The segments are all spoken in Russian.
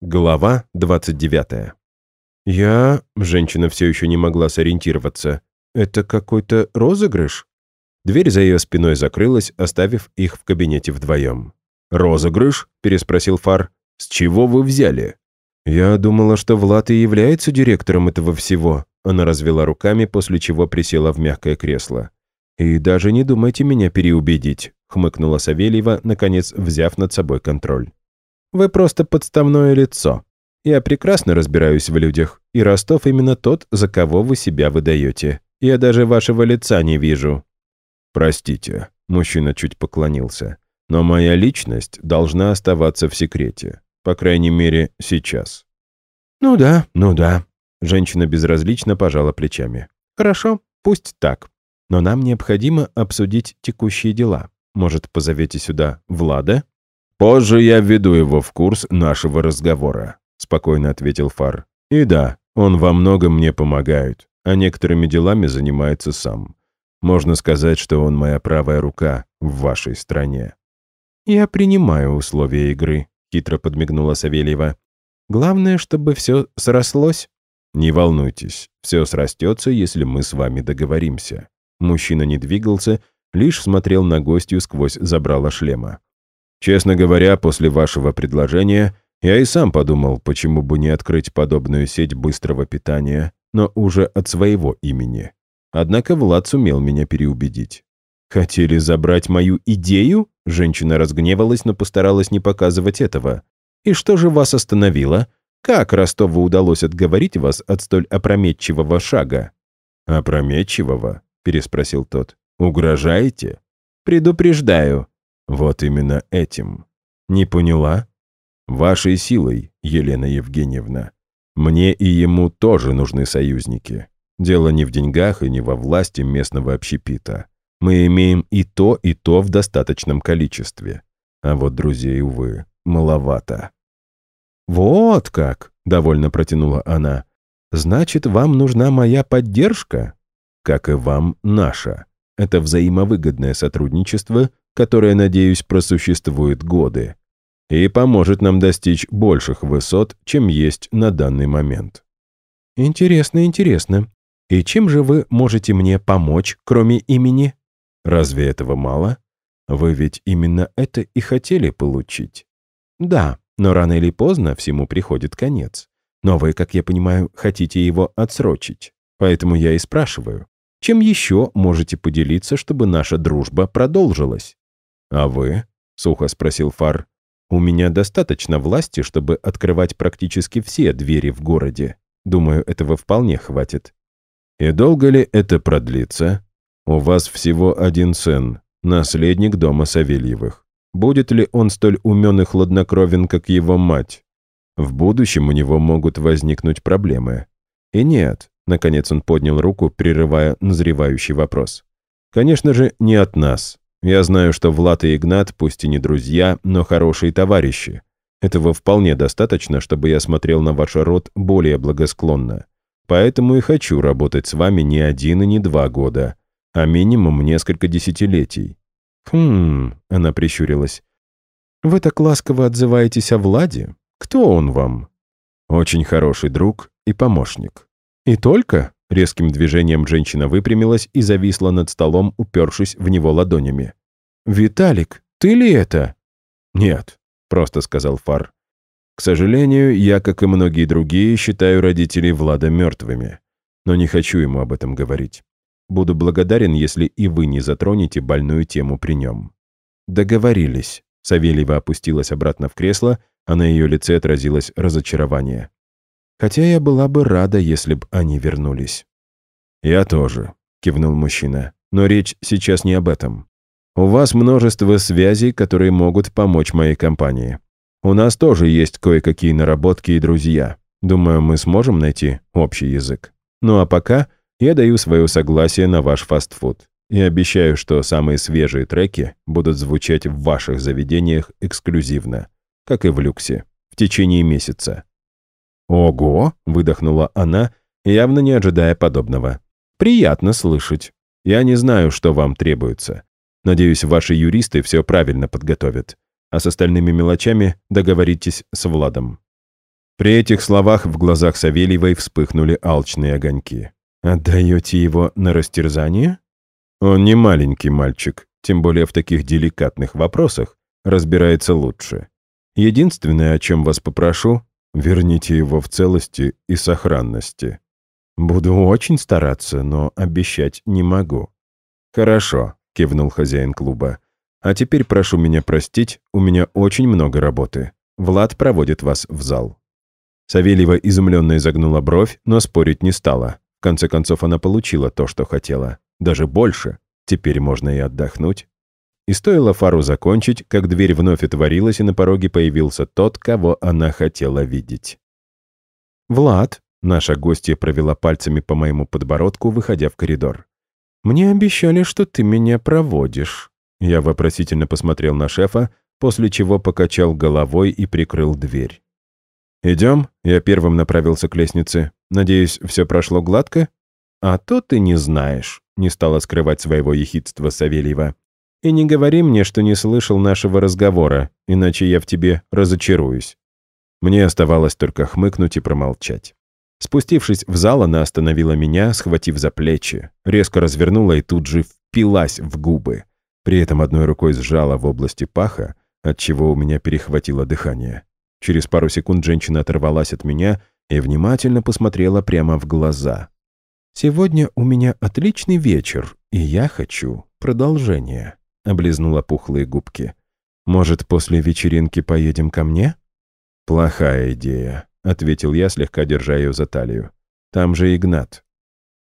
Глава 29. «Я...» — женщина все еще не могла сориентироваться. «Это какой-то розыгрыш?» Дверь за ее спиной закрылась, оставив их в кабинете вдвоем. «Розыгрыш?» — переспросил Фар. «С чего вы взяли?» «Я думала, что Влад и является директором этого всего». Она развела руками, после чего присела в мягкое кресло. «И даже не думайте меня переубедить», — хмыкнула Савельева, наконец взяв над собой контроль. Вы просто подставное лицо. Я прекрасно разбираюсь в людях, и Ростов именно тот, за кого вы себя выдаете. Я даже вашего лица не вижу». «Простите», — мужчина чуть поклонился, «но моя личность должна оставаться в секрете. По крайней мере, сейчас». «Ну да, ну да», — женщина безразлично пожала плечами. «Хорошо, пусть так. Но нам необходимо обсудить текущие дела. Может, позовете сюда Влада?» «Позже я введу его в курс нашего разговора», — спокойно ответил Фар. «И да, он во многом мне помогает, а некоторыми делами занимается сам. Можно сказать, что он моя правая рука в вашей стране». «Я принимаю условия игры», — хитро подмигнула Савельева. «Главное, чтобы все срослось». «Не волнуйтесь, все срастется, если мы с вами договоримся». Мужчина не двигался, лишь смотрел на гостью сквозь забрало шлема. Честно говоря, после вашего предложения я и сам подумал, почему бы не открыть подобную сеть быстрого питания, но уже от своего имени. Однако Влад сумел меня переубедить. «Хотели забрать мою идею?» Женщина разгневалась, но постаралась не показывать этого. «И что же вас остановило? Как Ростову удалось отговорить вас от столь опрометчивого шага?» «Опрометчивого?» — переспросил тот. «Угрожаете?» «Предупреждаю, вот именно этим. Не поняла? Вашей силой, Елена Евгеньевна. Мне и ему тоже нужны союзники. Дело не в деньгах и не во власти местного общепита. Мы имеем и то, и то в достаточном количестве. А вот друзей, увы, маловато. «Вот как!» — довольно протянула она. «Значит, вам нужна моя поддержка?» «Как и вам наша. Это взаимовыгодное сотрудничество, которое, надеюсь, просуществует годы и поможет нам достичь больших высот, чем есть на данный момент. Интересно, интересно. И чем же вы можете мне помочь, кроме имени? Разве этого мало? Вы ведь именно это и хотели получить. Да, но рано или поздно всему приходит конец. Но вы, как я понимаю, хотите его отсрочить. Поэтому я и спрашиваю, чем еще можете поделиться, чтобы наша дружба продолжилась? «А вы?» — сухо спросил Фар. «У меня достаточно власти, чтобы открывать практически все двери в городе. Думаю, этого вполне хватит». «И долго ли это продлится? У вас всего один сын, наследник дома Савельевых. Будет ли он столь умен и хладнокровен, как его мать? В будущем у него могут возникнуть проблемы. И нет, наконец он поднял руку, прерывая назревающий вопрос. Конечно же, не от нас. Я знаю, что Влад и Игнат, пусть и не друзья, но хорошие товарищи. Этого вполне достаточно, чтобы я смотрел на ваш род более благосклонно. Поэтому и хочу работать с вами не один и не два года, а минимум несколько десятилетий». «Хм...» — она прищурилась. «Вы так ласково отзываетесь о Владе? Кто он вам?» «Очень хороший друг и помощник». «И только?» Резким движением женщина выпрямилась и зависла над столом, упершись в него ладонями. «Виталик, ты ли это?» «Нет», — просто сказал Фар. «К сожалению, я, как и многие другие, считаю родителей Влада мертвыми, но не хочу ему об этом говорить. Буду благодарен, если и вы не затронете больную тему при нем». «Договорились». Савельева опустилась обратно в кресло, а на ее лице отразилось разочарование. Хотя я была бы рада, если бы они вернулись. «Я тоже», — кивнул мужчина. «Но речь сейчас не об этом. У вас множество связей, которые могут помочь моей компании. У нас тоже есть кое-какие наработки и друзья. Думаю, мы сможем найти общий язык. Ну а пока я даю свое согласие на ваш фастфуд. И обещаю, что самые свежие треки будут звучать в ваших заведениях эксклюзивно, как и в люксе, в течение месяца. «Ого!» — выдохнула она, явно не ожидая подобного. «Приятно слышать. Я не знаю, что вам требуется. Надеюсь, ваши юристы все правильно подготовят. А с остальными мелочами договоритесь с Владом». При этих словах в глазах Савельевой вспыхнули алчные огоньки. «Отдаете его на растерзание?» «Он не маленький мальчик, тем более в таких деликатных вопросах разбирается лучше. Единственное, о чем вас попрошу, верните его в целости и сохранности. Буду очень стараться, но обещать не могу». «Хорошо», — кивнул хозяин клуба. «А теперь прошу меня простить, у меня очень много работы. Влад проводит вас в зал». Савельева изумленно изогнула бровь, но спорить не стала. В конце концов, она получила то, что хотела. Даже больше. Теперь можно и отдохнуть. И стоило Фару закончить, как дверь вновь отворилась, и на пороге появился тот, кого она хотела видеть. «Влад», — наша гостья провела пальцами по моему подбородку, выходя в коридор. «Мне обещали, что ты меня проводишь». Я вопросительно посмотрел на шефа, после чего покачал головой и прикрыл дверь. «Идем?» Я первым направился к лестнице. «Надеюсь, все прошло гладко?» «А то ты не знаешь», — не стала скрывать своего ехидства Савельева. «И не говори мне, что не слышал нашего разговора, иначе я в тебе разочаруюсь». Мне оставалось только хмыкнуть и промолчать. Спустившись в зал, она остановила меня, схватив за плечи, резко развернула и тут же впилась в губы. При этом одной рукой сжала в области паха, отчего у меня перехватило дыхание. Через пару секунд женщина оторвалась от меня и внимательно посмотрела прямо в глаза. «Сегодня у меня отличный вечер, и я хочу продолжения», — облизнула пухлые губки. «Может, после вечеринки поедем ко мне?» «Плохая идея», — ответил я, слегка держа ее за талию. «Там же Игнат».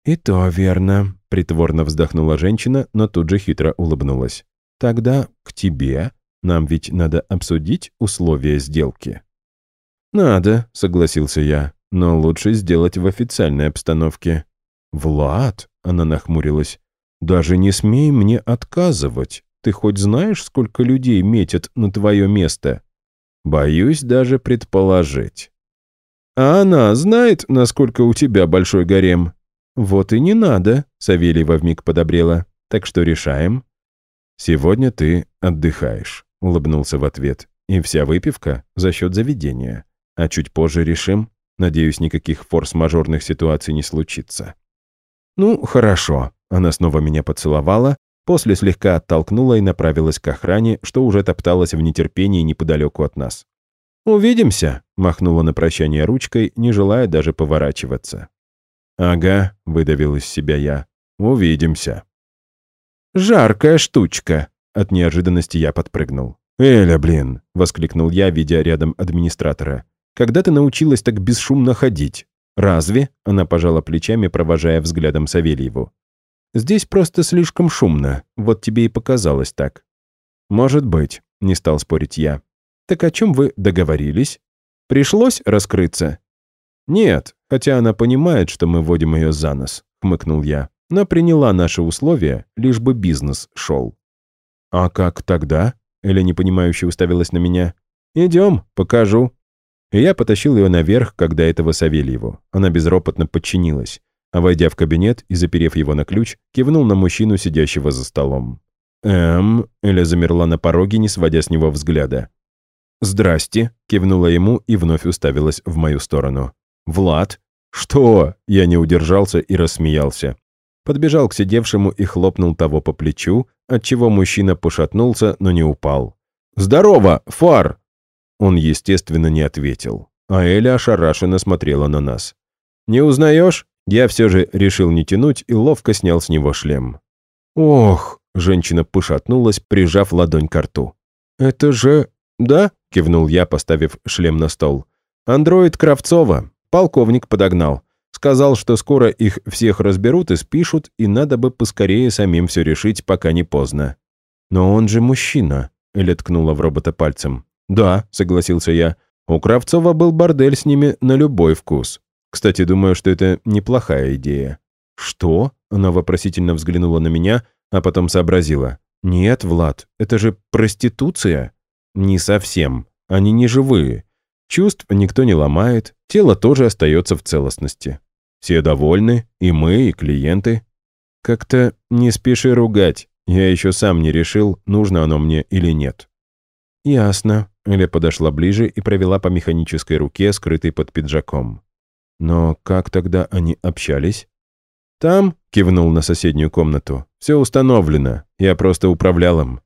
«И то верно», — притворно вздохнула женщина, но тут же хитро улыбнулась. «Тогда к тебе нам ведь надо обсудить условия сделки». «Надо», — согласился я, — «но лучше сделать в официальной обстановке». «Влад», — она нахмурилась, — «даже не смей мне отказывать. Ты хоть знаешь, сколько людей метят на твое место?» «Боюсь даже предположить». «А она знает, насколько у тебя большой гарем?» «Вот и не надо», — Савельева вмиг подобрела. «Так что решаем?» «Сегодня ты отдыхаешь». — улыбнулся в ответ. «И вся выпивка за счет заведения. А чуть позже решим. Надеюсь, никаких форс-мажорных ситуаций не случится». «Ну, хорошо». Она снова меня поцеловала, после слегка оттолкнула и направилась к охране, что уже топталась в нетерпении неподалеку от нас. «Увидимся», — махнула на прощание ручкой, не желая даже поворачиваться. «Ага», — выдавил из себя я, — «увидимся». «Жаркая штучка», от неожиданности я подпрыгнул. «Эля, блин!» — воскликнул я, видя рядом администратора. «Когда ты научилась так бесшумно ходить?» «Разве?» — она пожала плечами, провожая взглядом Савельеву. «Здесь просто слишком шумно. Вот тебе и показалось так». «Может быть», — не стал спорить я. «Так о чем вы договорились? Пришлось раскрыться?» «Нет, хотя она понимает, что мы вводим ее за нос», — хмыкнул я. «Но приняла наши условия, лишь бы бизнес шел». «А как тогда?» Эля непонимающе уставилась на меня. «Идем, покажу». И я потащил ее наверх, когда этого Савельеву. Она безропотно подчинилась. А войдя в кабинет и заперев его на ключ, кивнул на мужчину, сидящего за столом. «Эм...» Эля замерла на пороге, не сводя с него взгляда. «Здрасте», — кивнула ему и вновь уставилась в мою сторону. «Влад?» «Что?» Я не удержался и рассмеялся подбежал к сидевшему и хлопнул того по плечу, отчего мужчина пошатнулся, но не упал. «Здорово, Фар!» Он, естественно, не ответил, а Эля ошарашенно смотрела на нас. «Не узнаешь?» Я все же решил не тянуть и ловко снял с него шлем. «Ох!» — женщина пошатнулась, прижав ладонь к рту. «Это же...» «Да?» — кивнул я, поставив шлем на стол. «Андроид Кравцова. Полковник подогнал. Сказал, что скоро их всех разберут и спишут, и надо бы поскорее самим все решить, пока не поздно. «Но он же мужчина», — Эля ткнула в робота пальцем. «Да», — согласился я. «У Кравцова был бордель с ними на любой вкус. Кстати, думаю, что это неплохая идея». «Что?» — она вопросительно взглянула на меня, а потом сообразила. «Нет, Влад, это же проституция». «Не совсем. Они не живые. Чувств никто не ломает, тело тоже остается в целостности. Все довольны, и мы, и клиенты. Как-то не спеши ругать, я еще сам не решил, нужно оно мне или нет. Ясно. Эля подошла ближе и провела по механической руке, скрытой под пиджаком. Но как тогда они общались? «Там», — кивнул на соседнюю комнату, — «все установлено, я просто управлял им».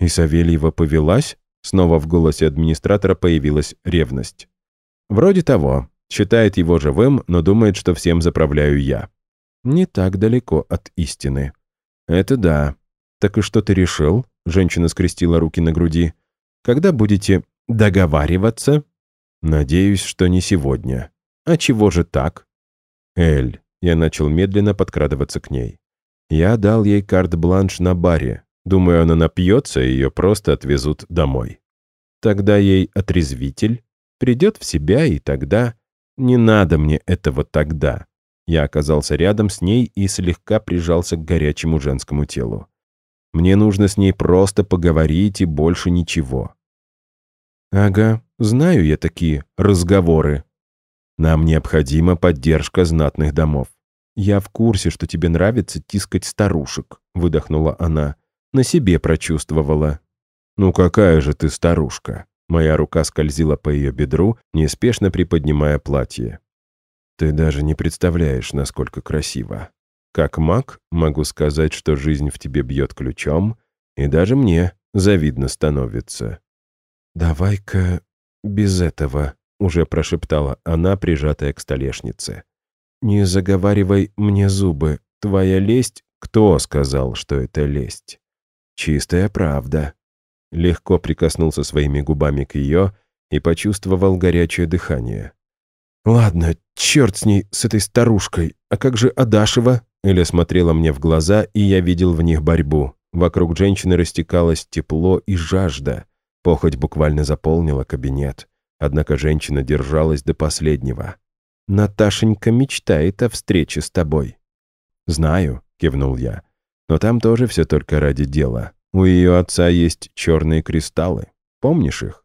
«И Савельева повелась?» Снова в голосе администратора появилась ревность. «Вроде того. Считает его живым, но думает, что всем заправляю я». «Не так далеко от истины». «Это да. Так и что ты решил?» Женщина скрестила руки на груди. «Когда будете договариваться?» «Надеюсь, что не сегодня». «А чего же так?» «Эль, я начал медленно подкрадываться к ней. Я дал ей карт-бланш на баре. Думаю, она напьется, и ее просто отвезут домой. Тогда ей отрезвитель, придет в себя, и тогда... Не надо мне этого тогда. Я оказался рядом с ней и слегка прижался к горячему женскому телу. Мне нужно с ней просто поговорить и больше ничего. Ага, знаю я такие разговоры, нам необходима поддержка знатных домов. Я в курсе, что тебе нравится тискать старушек», — выдохнула она. На себе прочувствовала. «Ну какая же ты старушка?» Моя рука скользила по ее бедру, неспешно приподнимая платье. «Ты даже не представляешь, насколько красиво. Как маг могу сказать, что жизнь в тебе бьет ключом, и даже мне завидно становится». «Давай-ка без этого», уже прошептала она, прижатая к столешнице. «Не заговаривай мне зубы. Твоя лесть...» «Кто сказал, что это лесть?» «Чистая правда». Легко прикоснулся своими губами к ее и почувствовал горячее дыхание. «Ладно, черт с ней, с этой старушкой. А как же Адашева?» Эля смотрела мне в глаза, и я видел в них борьбу. Вокруг женщины растекалось тепло и жажда. Похоть буквально заполнила кабинет. Однако женщина держалась до последнего. «Наташенька мечтает о встрече с тобой». «Знаю», — кивнул я. «Но там тоже все только ради дела. У ее отца есть черные кристаллы. Помнишь их?»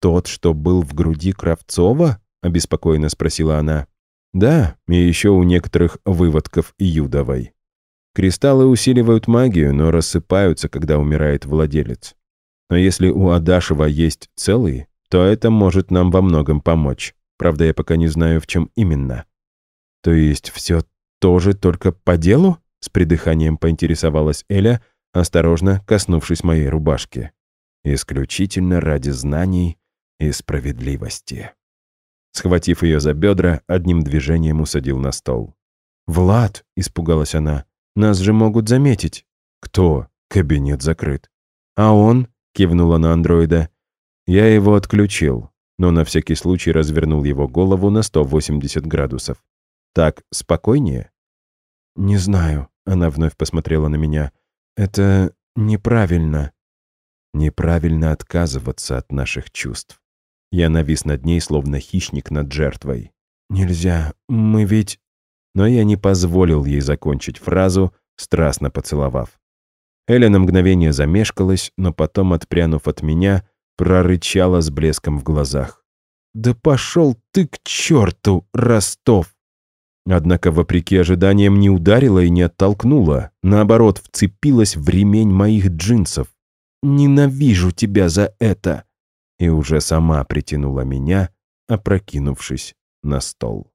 «Тот, что был в груди Кравцова?» — обеспокоенно спросила она. «Да, и еще у некоторых выводков Юдовой. Кристаллы усиливают магию, но рассыпаются, когда умирает владелец. Но если у Адашева есть целые, то это может нам во многом помочь. Правда, я пока не знаю, в чем именно. То есть все тоже только по делу? С придыханием поинтересовалась Эля, осторожно коснувшись моей рубашки. Исключительно ради знаний и справедливости. Схватив ее за бедра, одним движением усадил на стол. «Влад!» — испугалась она. «Нас же могут заметить». «Кто?» «Кабинет закрыт». «А он?» — кивнула на андроида. Я его отключил, но на всякий случай развернул его голову на 180 градусов. «Так спокойнее?» «Не знаю», — она вновь посмотрела на меня. «Это неправильно». «Неправильно отказываться от наших чувств». Я навис над ней, словно хищник над жертвой. «Нельзя, мы ведь...» Но я не позволил ей закончить фразу, страстно поцеловав. Эля на мгновение замешкалась, но потом, отпрянув от меня, прорычала с блеском в глазах. «Да пошел ты к черту, Ростов!» Однако, вопреки ожиданиям, не ударила и не оттолкнула. Наоборот, вцепилась в ремень моих джинсов. «Ненавижу тебя за это!» И уже сама притянула меня, опрокинувшись на стол.